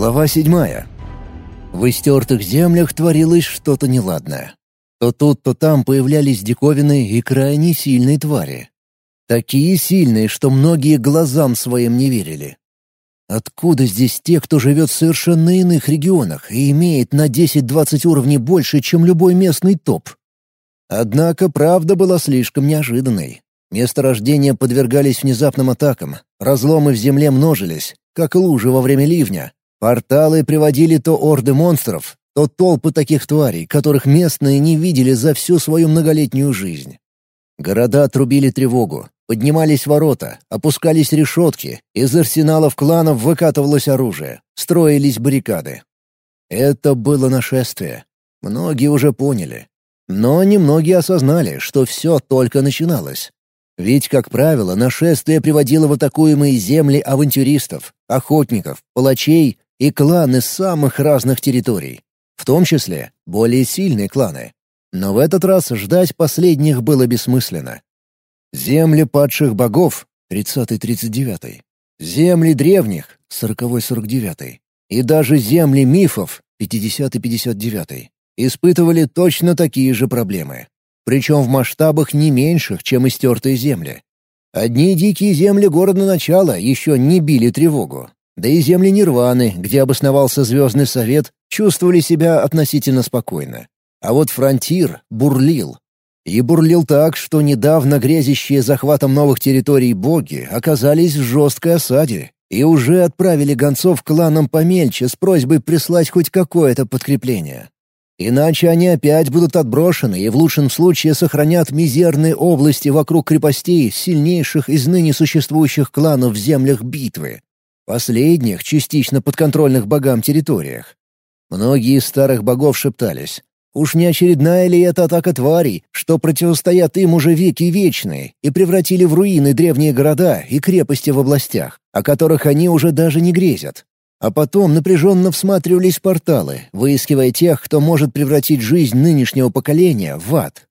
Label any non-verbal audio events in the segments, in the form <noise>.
Глава седьмая. В истертых землях творилось что-то неладное. То тут, то там появлялись диковины и крайне сильные твари. Такие сильные, что многие глазам своим не верили. Откуда здесь те, кто живет в совершенно иных регионах и имеет на 10-20 уровней больше, чем любой местный топ? Однако правда была слишком неожиданной. Месторождения подвергались внезапным атакам, разломы в земле множились, как лужи во время ливня. Порталы приводили то орды монстров, то толпы таких тварей, которых местные не видели за всю свою многолетнюю жизнь. Города трубили тревогу, поднимались ворота, опускались решетки, из арсеналов кланов выкатывалось оружие, строились баррикады. Это было нашествие. Многие уже поняли. Но немногие осознали, что все только начиналось. Ведь, как правило, нашествие приводило в атакуемые земли авантюристов, охотников, палачей и кланы самых разных территорий, в том числе более сильные кланы. Но в этот раз ждать последних было бессмысленно. Земли падших богов 30-39, земли древних 40-49 и даже земли мифов 50-59 испытывали точно такие же проблемы причем в масштабах не меньших, чем истертые земли. Одни дикие земли города начала еще не били тревогу. Да и земли Нирваны, где обосновался Звездный Совет, чувствовали себя относительно спокойно. А вот фронтир бурлил. И бурлил так, что недавно грезящие захватом новых территорий боги оказались в жесткой осаде и уже отправили гонцов кланам помельче с просьбой прислать хоть какое-то подкрепление. Иначе они опять будут отброшены и в лучшем случае сохранят мизерные области вокруг крепостей сильнейших из ныне существующих кланов в землях битвы. Последних, частично подконтрольных богам территориях. Многие из старых богов шептались. Уж не очередная ли это атака тварей, что противостоят им уже веки вечные и превратили в руины древние города и крепости в областях, о которых они уже даже не грезят? А потом напряженно всматривались порталы, выискивая тех, кто может превратить жизнь нынешнего поколения в ад.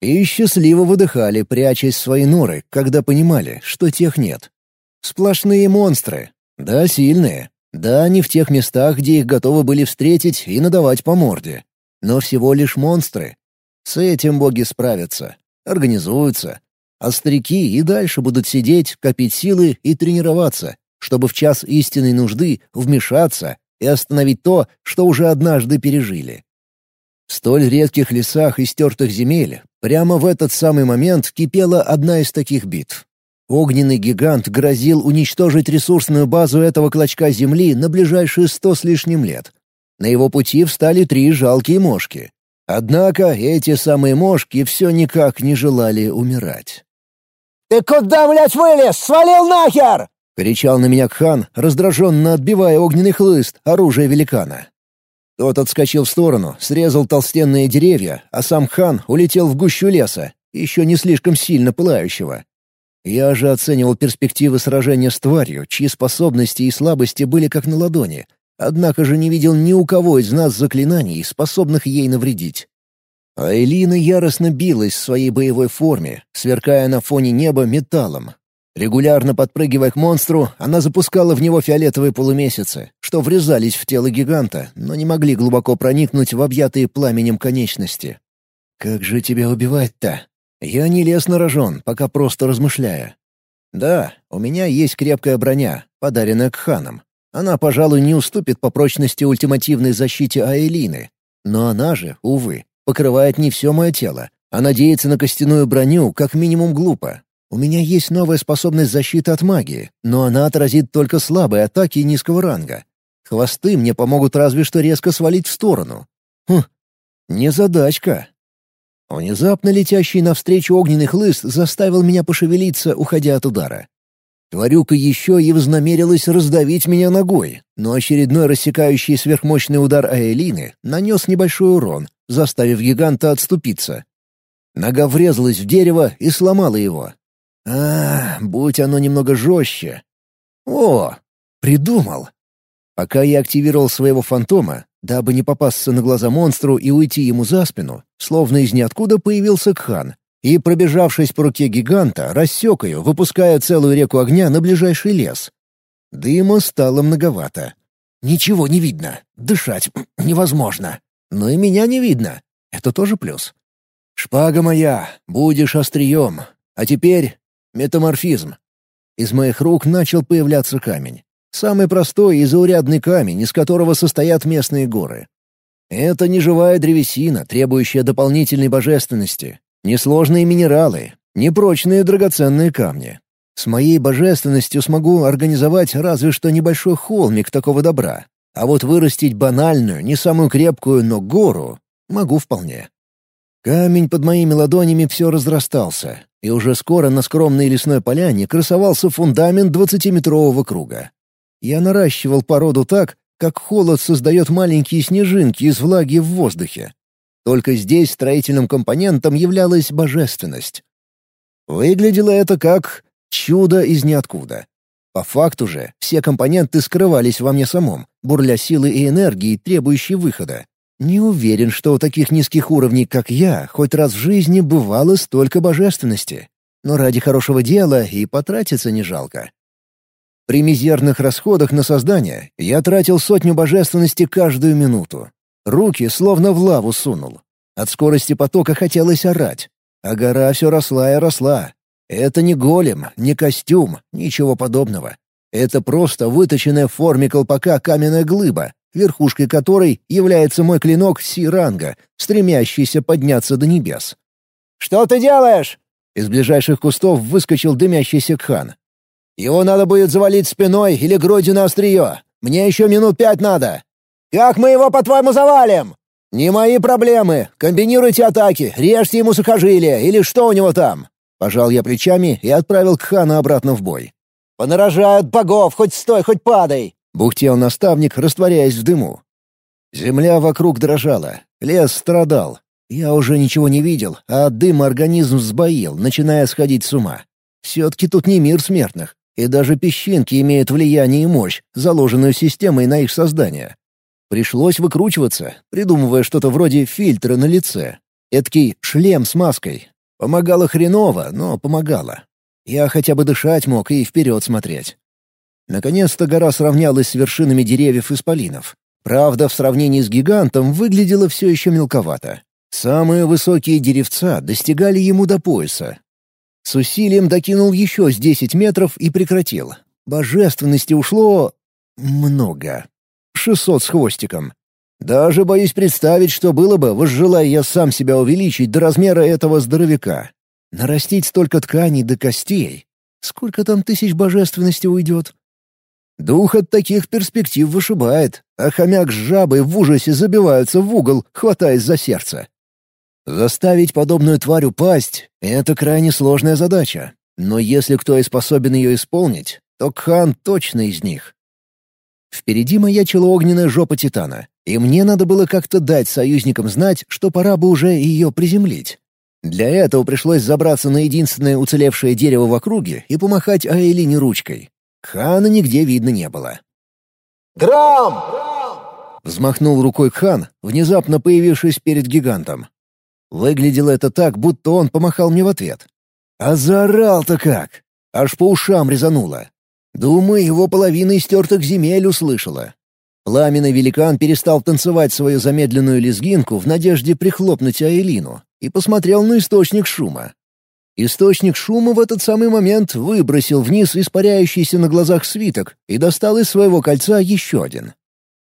И счастливо выдыхали, прячась в свои норы, когда понимали, что тех нет. Сплошные монстры. Да, сильные. Да, не в тех местах, где их готовы были встретить и надавать по морде. Но всего лишь монстры. С этим боги справятся. Организуются. А старики и дальше будут сидеть, копить силы и тренироваться, чтобы в час истинной нужды вмешаться и остановить то, что уже однажды пережили. В столь редких лесах и стертых земель прямо в этот самый момент кипела одна из таких битв. Огненный гигант грозил уничтожить ресурсную базу этого клочка земли на ближайшие сто с лишним лет. На его пути встали три жалкие мошки. Однако эти самые мошки все никак не желали умирать. «Ты куда, блядь, вылез? Свалил нахер!» — кричал на меня Кхан, раздраженно отбивая огненный хлыст, оружие великана. Тот отскочил в сторону, срезал толстенные деревья, а сам Хан улетел в гущу леса, еще не слишком сильно пылающего. Я же оценивал перспективы сражения с тварью, чьи способности и слабости были как на ладони, однако же не видел ни у кого из нас заклинаний, способных ей навредить. А Элина яростно билась в своей боевой форме, сверкая на фоне неба металлом, Регулярно подпрыгивая к монстру, она запускала в него фиолетовые полумесяцы, что врезались в тело гиганта, но не могли глубоко проникнуть в объятые пламенем конечности. «Как же тебя убивать-то?» Я не лез на рожон, пока просто размышляя. Да, у меня есть крепкая броня, подаренная к ханам. Она, пожалуй, не уступит по прочности ультимативной защите Аэлины. Но она же, увы, покрывает не все мое тело, а надеяться на костяную броню как минимум глупо, у меня есть новая способность защиты от магии, но она отразит только слабые атаки низкого ранга. Хвосты мне помогут разве что резко свалить в сторону. Хм, незадачка. Внезапно летящий навстречу огненный хлыст заставил меня пошевелиться, уходя от удара. Тварюка еще и вознамерилась раздавить меня ногой, но очередной рассекающий сверхмощный удар Аэлины нанес небольшой урон, заставив гиганта отступиться. Нога врезалась в дерево и сломала его, а, будь оно немного жестче. О, придумал. Пока я активировал своего фантома, дабы не попасться на глаза монстру и уйти ему за спину, словно из ниоткуда появился Кхан, и, пробежавшись по руке гиганта, рассек ее, выпуская целую реку огня на ближайший лес. Дыма стало многовато. Ничего не видно, дышать <clears throat> невозможно. Но и меня не видно. Это тоже плюс. «Шпага моя, будешь острием. А теперь метаморфизм». Из моих рук начал появляться камень. Самый простой и заурядный камень, из которого состоят местные горы. Это не живая древесина, требующая дополнительной божественности. Несложные минералы, непрочные драгоценные камни. С моей божественностью смогу организовать разве что небольшой холмик такого добра. А вот вырастить банальную, не самую крепкую, но гору могу вполне. Камень под моими ладонями все разрастался, и уже скоро на скромной лесной поляне красовался фундамент двадцатиметрового круга. Я наращивал породу так, как холод создает маленькие снежинки из влаги в воздухе. Только здесь строительным компонентом являлась божественность. Выглядело это как чудо из ниоткуда. По факту же, все компоненты скрывались во мне самом, бурля силы и энергии, требующей выхода. Не уверен, что у таких низких уровней, как я, хоть раз в жизни бывало столько божественности. Но ради хорошего дела и потратиться не жалко. При мизерных расходах на создание я тратил сотню божественности каждую минуту. Руки словно в лаву сунул. От скорости потока хотелось орать. А гора все росла и росла. Это не голем, не костюм, ничего подобного. Это просто выточенная в форме колпака каменная глыба, верхушкой которой является мой клинок Си-ранга, стремящийся подняться до небес. «Что ты делаешь?» Из ближайших кустов выскочил дымящийся Кхан. «Его надо будет завалить спиной или грудью на острие. Мне еще минут пять надо». «Как мы его, по-твоему, завалим?» «Не мои проблемы. Комбинируйте атаки, режьте ему сухожилие или что у него там». Пожал я плечами и отправил Кхана обратно в бой. «Понарожают богов, хоть стой, хоть падай!» Бухтел наставник, растворяясь в дыму. Земля вокруг дрожала, лес страдал. Я уже ничего не видел, а от дыма организм сбоил, начиная сходить с ума. Все-таки тут не мир смертных, и даже песчинки имеют влияние и мощь, заложенную системой на их создание. Пришлось выкручиваться, придумывая что-то вроде фильтра на лице. Эдакий шлем с маской. Помогало хреново, но помогало. Я хотя бы дышать мог и вперед смотреть. Наконец-то гора сравнялась с вершинами деревьев исполинов. Правда, в сравнении с гигантом выглядело все еще мелковато. Самые высокие деревца достигали ему до пояса. С усилием докинул еще с десять метров и прекратил. Божественности ушло... много. Шестьсот с хвостиком. Даже боюсь представить, что было бы, возжелая я сам себя увеличить до размера этого здоровяка. Нарастить столько тканей до костей. Сколько там тысяч божественности уйдет? Дух от таких перспектив вышибает, а хомяк с жабой в ужасе забиваются в угол, хватаясь за сердце. Заставить подобную тварь упасть — это крайне сложная задача. Но если кто и способен ее исполнить, то Кхан точно из них. Впереди маячила огненная жопа Титана, и мне надо было как-то дать союзникам знать, что пора бы уже ее приземлить. Для этого пришлось забраться на единственное уцелевшее дерево в округе и помахать Аэлине ручкой. Хана нигде видно не было. «Грамм!» Взмахнул рукой Хан, внезапно появившись перед гигантом. Выглядело это так, будто он помахал мне в ответ. А заорал-то как! Аж по ушам резануло. Думаю, его половина истертых земель услышала. Пламенный великан перестал танцевать свою замедленную лезгинку в надежде прихлопнуть Аэлину и посмотрел на источник шума. Источник шума в этот самый момент выбросил вниз испаряющийся на глазах свиток и достал из своего кольца еще один.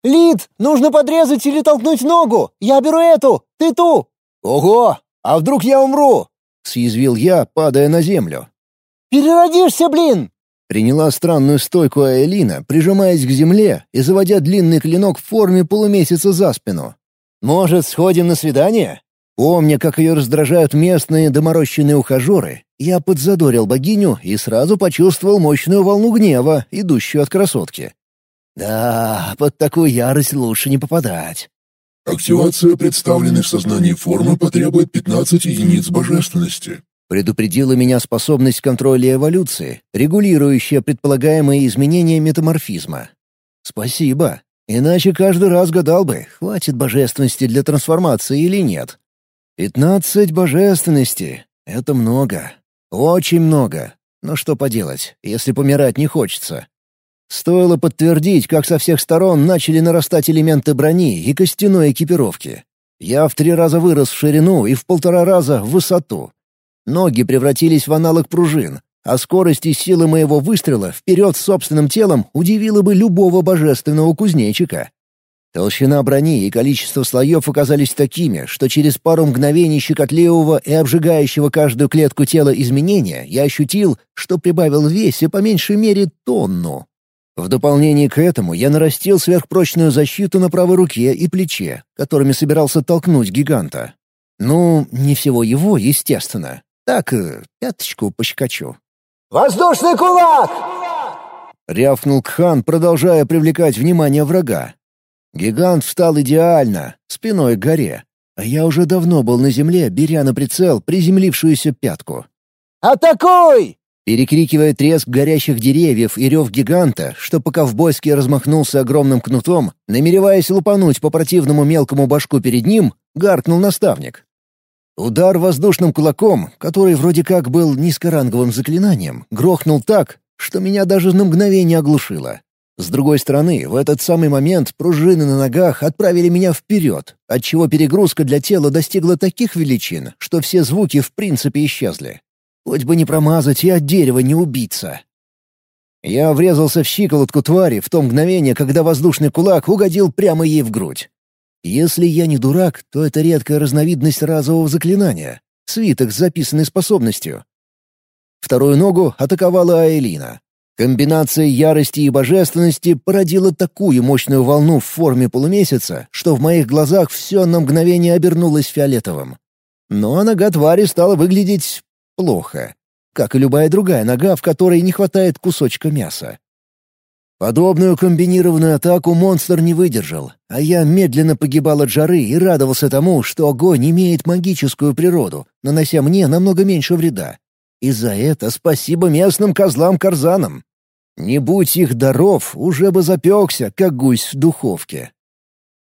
«Лид, нужно подрезать или толкнуть ногу! Я беру эту, ты ту!» «Ого! А вдруг я умру?» — съязвил я, падая на землю. «Переродишься, блин!» Приняла странную стойку Аэлина, прижимаясь к земле и заводя длинный клинок в форме полумесяца за спину. «Может, сходим на свидание?» Помня, как ее раздражают местные доморощенные ухажеры, я подзадорил богиню и сразу почувствовал мощную волну гнева, идущую от красотки. Да, под такую ярость лучше не попадать. Активация представленной в сознании формы потребует 15 единиц божественности. Предупредила меня способность контроля эволюции, регулирующая предполагаемые изменения метаморфизма. Спасибо. Иначе каждый раз гадал бы, хватит божественности для трансформации или нет. Пятнадцать божественности — это много. Очень много. Но что поделать, если помирать не хочется? Стоило подтвердить, как со всех сторон начали нарастать элементы брони и костяной экипировки. Я в три раза вырос в ширину и в полтора раза в высоту. Ноги превратились в аналог пружин, а скорость и силы моего выстрела вперед собственным телом удивила бы любого божественного кузнечика. Толщина брони и количество слоев оказались такими, что через пару мгновений щекотливого и обжигающего каждую клетку тела изменения я ощутил, что прибавил в весе по меньшей мере тонну. В дополнение к этому я нарастил сверхпрочную защиту на правой руке и плече, которыми собирался толкнуть гиганта. Ну, не всего его, естественно. Так, э, пяточку пощекочу. «Воздушный кулак!» — рявкнул Кхан, продолжая привлекать внимание врага. Гигант встал идеально, спиной к горе, а я уже давно был на земле, беря на прицел приземлившуюся пятку. «Атакуй!» Перекрикивая треск горящих деревьев и рев гиганта, что по-ковбойски размахнулся огромным кнутом, намереваясь лупануть по противному мелкому башку перед ним, гаркнул наставник. Удар воздушным кулаком, который вроде как был низкоранговым заклинанием, грохнул так, что меня даже на мгновение оглушило. С другой стороны, в этот самый момент пружины на ногах отправили меня вперед, отчего перегрузка для тела достигла таких величин, что все звуки в принципе исчезли. Хоть бы не промазать и от дерева не убиться. Я врезался в щиколотку твари в то мгновение, когда воздушный кулак угодил прямо ей в грудь. Если я не дурак, то это редкая разновидность разового заклинания — свиток с записанной способностью. Вторую ногу атаковала Аэлина. Комбинация ярости и божественности породила такую мощную волну в форме полумесяца, что в моих глазах все на мгновение обернулось фиолетовым. Но нога твари стала выглядеть плохо, как и любая другая нога, в которой не хватает кусочка мяса. Подобную комбинированную атаку монстр не выдержал, а я медленно погибал от жары и радовался тому, что огонь имеет магическую природу, нанося мне намного меньше вреда. И за это спасибо местным козлам-карзанам. Не будь их даров, уже бы запекся, как гусь в духовке.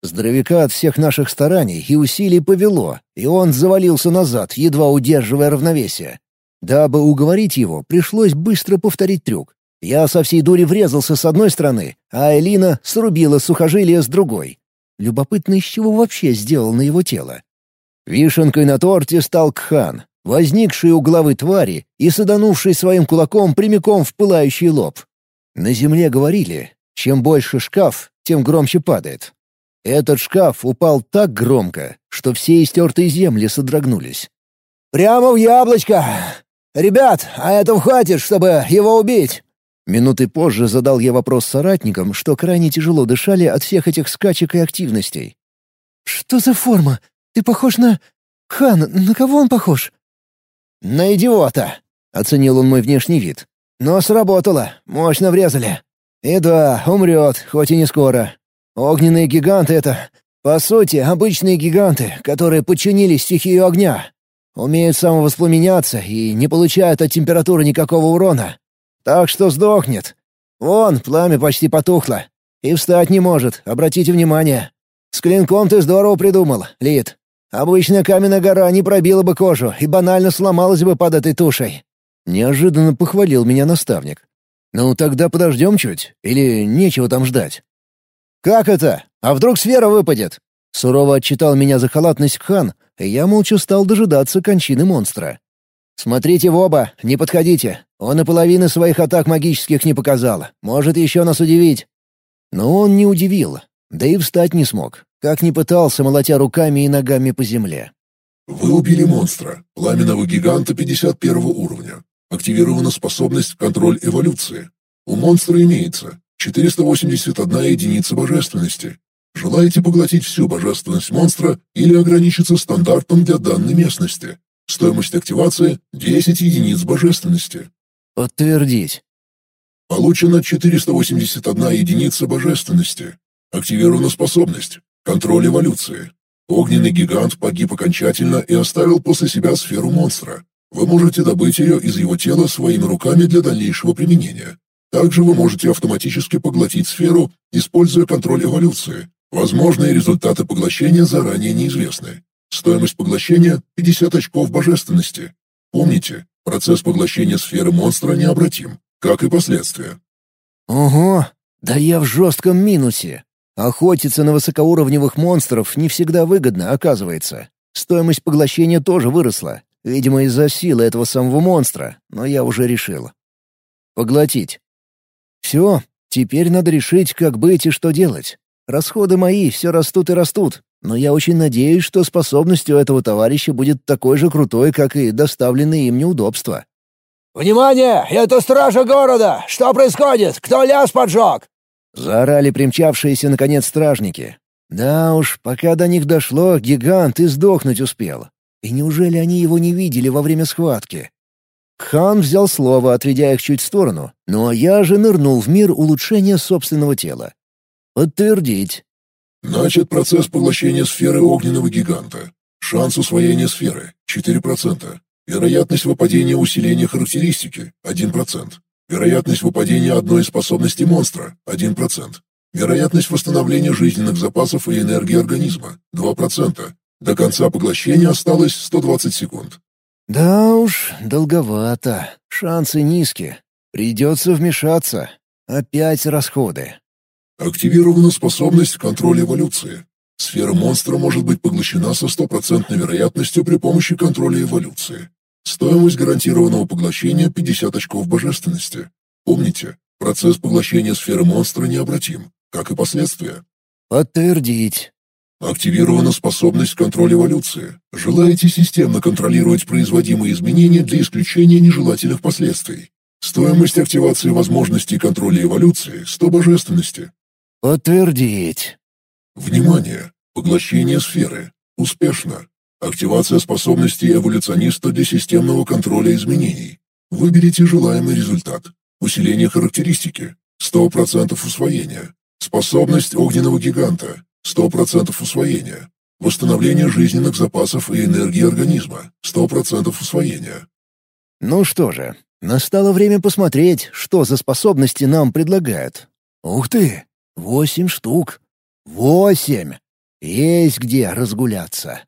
Здоровяка от всех наших стараний и усилий повело, и он завалился назад, едва удерживая равновесие. Дабы уговорить его, пришлось быстро повторить трюк. Я со всей дури врезался с одной стороны, а Элина срубила сухожилие с другой. Любопытно, из чего вообще сделал на его тело. Вишенкой на торте стал Кхан, возникший у головы твари и саданувший своим кулаком прямиком в пылающий лоб. На земле говорили, чем больше шкаф, тем громче падает. Этот шкаф упал так громко, что все истертые земли содрогнулись. «Прямо в яблочко! Ребят, а этого хватит, чтобы его убить!» Минуты позже задал я вопрос соратникам, что крайне тяжело дышали от всех этих скачек и активностей. «Что за форма? Ты похож на... Хан, на кого он похож?» «На идиота!» — оценил он мой внешний вид. Но сработало, мощно врезали. И да, умрет, хоть и не скоро. Огненные гиганты — это, по сути, обычные гиганты, которые подчинились стихию огня. Умеют самовоспламеняться и не получают от температуры никакого урона. Так что сдохнет. Вон, пламя почти потухло. И встать не может, обратите внимание. С клинком ты здорово придумал, Лид. Обычная каменная гора не пробила бы кожу и банально сломалась бы под этой тушей. Неожиданно похвалил меня наставник. «Ну тогда подождем чуть, или нечего там ждать?» «Как это? А вдруг сфера выпадет?» Сурово отчитал меня за халатность хан, и я молча стал дожидаться кончины монстра. «Смотрите в оба, не подходите. Он и половины своих атак магических не показал. Может еще нас удивить». Но он не удивил, да и встать не смог, как ни пытался, молотя руками и ногами по земле. Вы убили монстра, пламенного гиганта 51 уровня. Активирована способность «Контроль эволюции». У монстра имеется 481 единица божественности. Желаете поглотить всю божественность монстра или ограничиться стандартом для данной местности? Стоимость активации — 10 единиц божественности. Подтвердить. Получено 481 единица божественности. Активирована способность «Контроль эволюции». Огненный гигант погиб окончательно и оставил после себя сферу монстра. Вы можете добыть ее из его тела своими руками для дальнейшего применения. Также вы можете автоматически поглотить сферу, используя контроль эволюции. Возможные результаты поглощения заранее неизвестны. Стоимость поглощения — 50 очков божественности. Помните, процесс поглощения сферы монстра необратим, как и последствия. Ого, да я в жестком минусе. Охотиться на высокоуровневых монстров не всегда выгодно, оказывается. Стоимость поглощения тоже выросла, видимо, из-за силы этого самого монстра, но я уже решил. Поглотить. Все, теперь надо решить, как быть и что делать. Расходы мои все растут и растут, но я очень надеюсь, что способность у этого товарища будет такой же крутой, как и доставленные им неудобства. «Внимание! Это стража города! Что происходит? Кто ляс поджег?» Заорали примчавшиеся, наконец, стражники. Да уж, пока до них дошло, гигант и сдохнуть успел. И неужели они его не видели во время схватки? Хан взял слово, отведя их чуть в сторону, но я же нырнул в мир улучшения собственного тела. Подтвердить. Начат процесс поглощения сферы огненного гиганта. Шанс усвоения сферы — 4%. Вероятность выпадения усиления характеристики — 1%. Вероятность выпадения одной из способностей монстра — 1%. Вероятность восстановления жизненных запасов и энергии организма — 2%. До конца поглощения осталось 120 секунд. Да уж, долговато. Шансы низкие. Придется вмешаться. Опять расходы. Активирована способность контроля эволюции. Сфера монстра может быть поглощена со стопроцентной вероятностью при помощи контроля эволюции. Стоимость гарантированного поглощения 50 очков божественности. Помните, процесс поглощения сферы монстра необратим, как и последствия. Подтвердить. Активирована способность контроля эволюции. Желаете системно контролировать производимые изменения для исключения нежелательных последствий. Стоимость активации возможностей контроля эволюции – 100 божественности. Подтвердить. Внимание! Поглощение сферы. Успешно. Активация способности эволюциониста для системного контроля изменений. Выберите желаемый результат. Усиление характеристики. 100% усвоения. Способность огненного гиганта. 100% усвоения. Восстановление жизненных запасов и энергии организма. 100% усвоения. Ну что же, настало время посмотреть, что за способности нам предлагают. Ух ты! Восемь штук. Восемь! Есть где разгуляться.